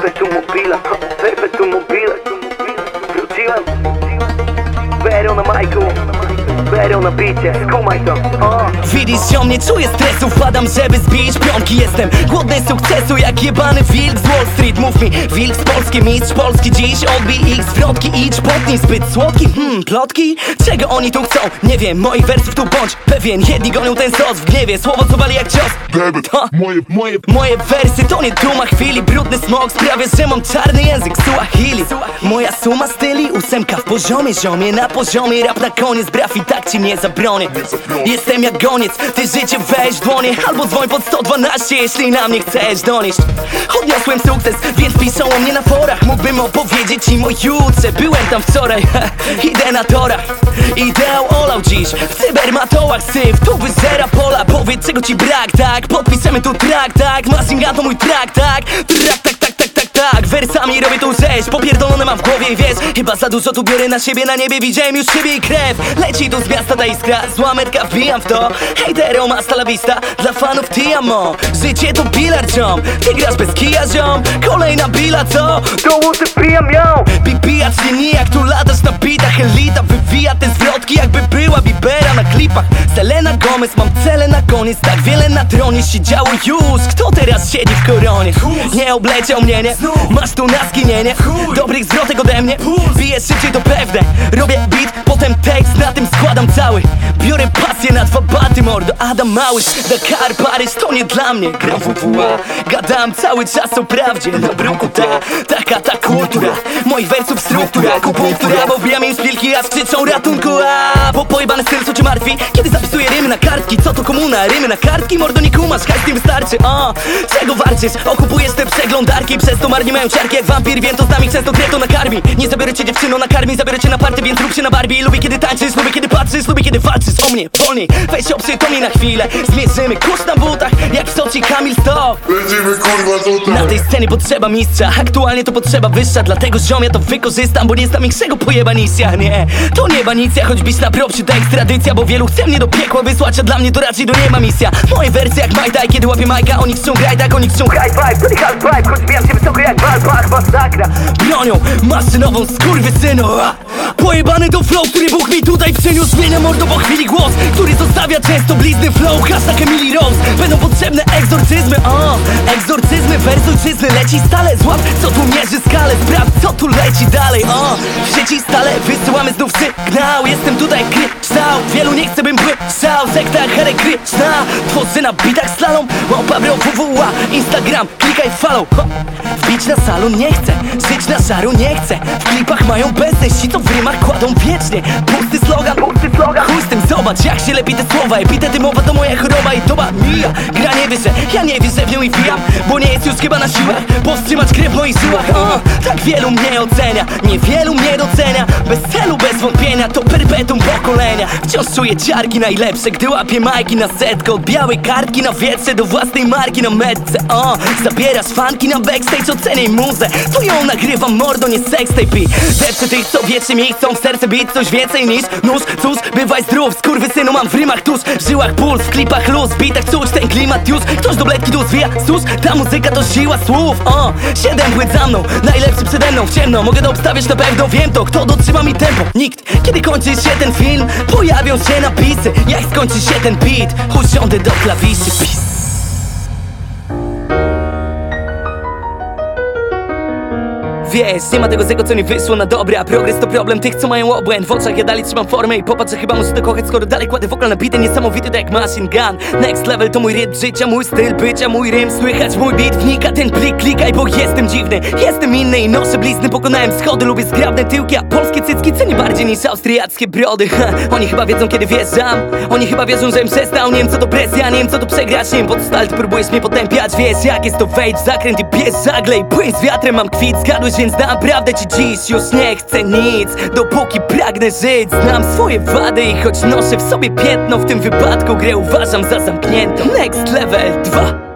Perpetuum mobile, perpetuum mobile Wróciłem Berą na majku Berą na bicie, skumaj to o. Widzisz, ziom, nie czuję stresu Wpadam, żeby zbić pionki. Jestem głodny sukcesu jak jebany wilk z Wall Street. Mów mi, wilk z Polski, mistrz Polski. Dziś odbij ich zwrotki, idź potnij Zbyt słodki, hmm, plotki? Czego oni tu chcą? Nie wiem, moich wersów tu bądź pewien. Jedni gonią ten sos w gniewie Słowo co wali jak cios. Debet, Ha. moje, moje Moje wersy to nie duma chwili. Brudny smog sprawia, że mam czarny język. Suahili. Moja suma styli ósemka w poziomie Ziomie na poziomie. Rap na koniec Braw i tak ci nie zabronię. Jestem jak goniec Ty życie weź w dłonie. Albo dzwoń pod 112 Jeśli na mnie chcesz donieść. Odniosłem sukces Więc piszą o mnie na forach. Mógłbym opowiedzieć im o jutrze Byłem tam wczoraj. Idę na torach Ideał olał dziś W cybermatołach syf Tu wyzera pola. Powiedz czego ci brak, tak? Podpiszemy tu track, tak? To mój? Trak, tak, tak, tak, tak Wersami robię tu rzeź Popierdolone mam w głowie i wiesz. Chyba za dużo tu biorę na siebie Na niebie widziałem już siebie i krew. Leci tu z miasta ta iskra Złametka wbijam w to. Hejtero hasta la vista Dla fanów ti amo Życie to bilard ziom Ty grasz bez kija ziom. Kolejna bila co? To łódź pijam ją Bibijać nie nijak, tu latasz na bitach Elita jakby była Bibera na klipach. Selena Gomez, mam cele na koniec. Tak wiele na tronie siedziało już. Kto teraz siedzi w koronie? Nie obleciał mnie, nie? Masz tu na skinienie. Dobrych zwrotek ode mnie. Biję szybciej to pewne Robię beat, potem tekst Na tym składam cały baty, mordo Adam Małysz, Dakar, Paryż To nie dla mnie, gram WWA Gadam cały czas o prawdzie Na bruku ta, taka ta kultura. Moich wersów struktura, akupunktura Bo wbijam im szpilki, a skrzyczą ratunku. A bo pojebany styl, co cię martwi? Kiedy zapisuję rymy na kartki, co to komuna? Rymy na kartki, mordo nie kumasz, hajs nie wystarczy o, Czego warczysz? Okupujesz te przeglądarki Przez to marnie mają ciarki jak wampir Wiem to z nami często krew to nakarmi. Nie zabiorę cię dziewczyno nakarmi Zabiorę cię na party, więc rób się na Barbie. Lubię kiedy tańczysz, lubię kiedy patrzysz Lubię kiedy walczysz o mnie, wolniej. Weź oprzytomnij na chwilę. Zmierzymy kurz na butach Jak w Soczi Kamil Stop Lecimy kurwa tutaj. Na tej scenie potrzeba mistrza Aktualnie to potrzeba wyższa. Dlatego ziom ja to wykorzystam Bo nie znam większego pojeba niż ja Nie, to nie banicja Choćbyś na proprzy to ekstradycja Bo wielu chce mnie do piekła wysłać A dla mnie to raczej do nieba misja. Moje wersje jak Majtaj Kiedy łapię majka Oni chcą graj tak Oni chcą High five, to nie high five Choć bijam się wysoko jak bal, bach, masakra bronią maszynową skurwysynu Pojebany do flow, który Bóg mi tutaj przyniósł. Zmienia mordo po chwili głos, który zostawia często blizny flow. Hashtag Emily Rose, będą potrzebne egzorcyzmy o, wersujczyzny leci stale Złap co tu mierzy skalę, sprawdź co tu leci dalej o, W sieci stale wysyłamy znów sygnał Jestem tutaj kryształ, wielu nie chce bym błyszczał Sekta Hare Krishna, tworzy na bitach slalom Małpa WWA, Instagram, klikaj follow ho. Wbić na salon nie chcę, żyć na szaru nie chcę W klipach mają bezdeść, ci co w rymach kładą wiecznie. Pusty slogan, pusty slogan zobacz jak się lepi te słowa Epitety mowa to moja choroba i doba mija. Gra nie wierzę, ja nie wierzę w nią i wbijam Bo nie jest już chyba na siłach Powstrzymać krew w moich żyłach o, Tak wielu mnie ocenia, niewielu mnie docenia. Bez celu, bez wątpienia, to perpetuum pokolenia Wciąż czuję ciarki najlepsze, gdy łapię majki na setkę. Od białej kartki na wietrze do własnej marki na metce. O, Zabierasz fanki na backstage, oceniaj muzę. To ją nagrywam, mordo, nie sextape Depczę tych, co wiecznie mi chcą w serce bić coś więcej niż nóż. Cóż, bywaj zdrów, synu mam w rymach tuż W żyłach puls, w klipach luz, bitach czuć ten klimat już. Ktoś do bledki tu zwija, sus, ta muzyka to siła słów. O, Siedem płyt za mną, najlepszy przede mną. W ciemno Mogę to obstawiać na pewno, wiem to, kto dotrzyma mi tempo. Nikt, kiedy kończy się ten film, pojawią się napisy. Jak skończy się ten beat, usiądę do klawiszy, peace Wiesz, nie ma tego złego co nie wyszło na dobre A progres to problem tych co mają obłęd. W oczach ja dalej trzymam formę i popatrz, że chyba muszę to kochać Skoro dalej kładę wokal na bity niesamowity tak jak machine gun. Next level to mój rytm życia, mój styl bycia, mój rym Słychać mój beat, wnika ten plik, klikaj Bo jestem dziwny, jestem inny i noszę blizny Pokonałem schody, lubię zgrabne tyłki A polskie cycki cenię bardziej niż austriackie brody. Ha, Oni chyba wiedzą kiedy wjeżdżam. Oni chyba wierzą, żem przestał Nie wiem co to presja, nie wiem co to przegrać Nie wiem pod start próbujesz mnie potępiać. Wiesz jak jest to wejdź, zakręt i bierz zaglej Płyń z wiatrem, mam kwit, zgadłeś więc naprawdę ci dziś już nie chcę nic. Dopóki pragnę żyć Znam swoje wady i choć noszę w sobie piętno W tym wypadku grę uważam za zamkniętą. Next level 2